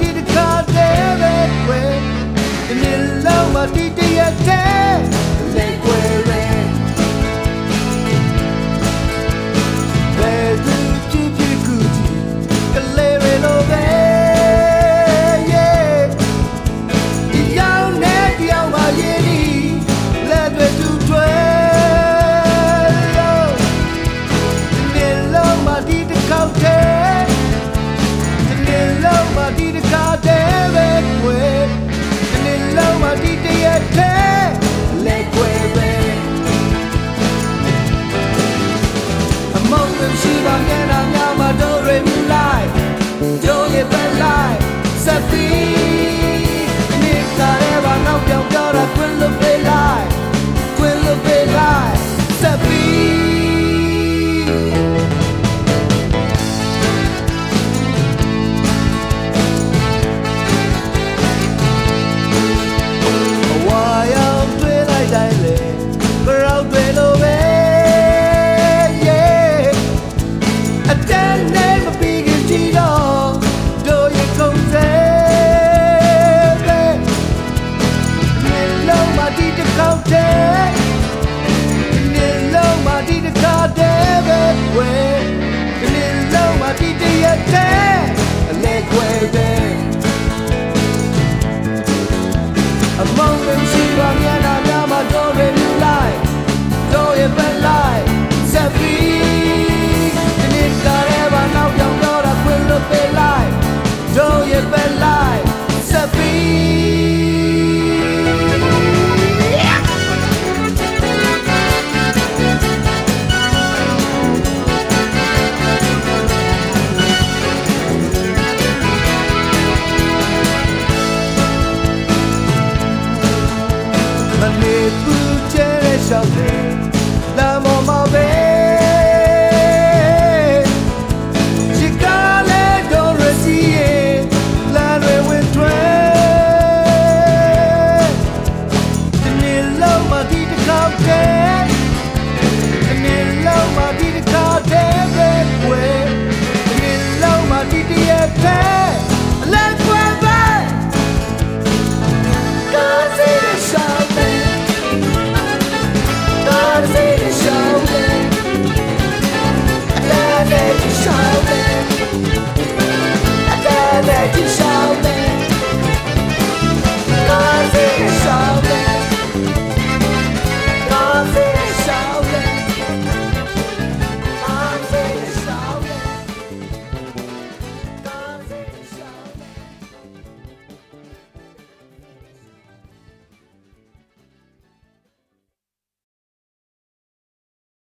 ဒီတစ်ခါတည်းပဲကွယ်ဒီနေ့လောက်မှဒီ Can I now my do re shall live.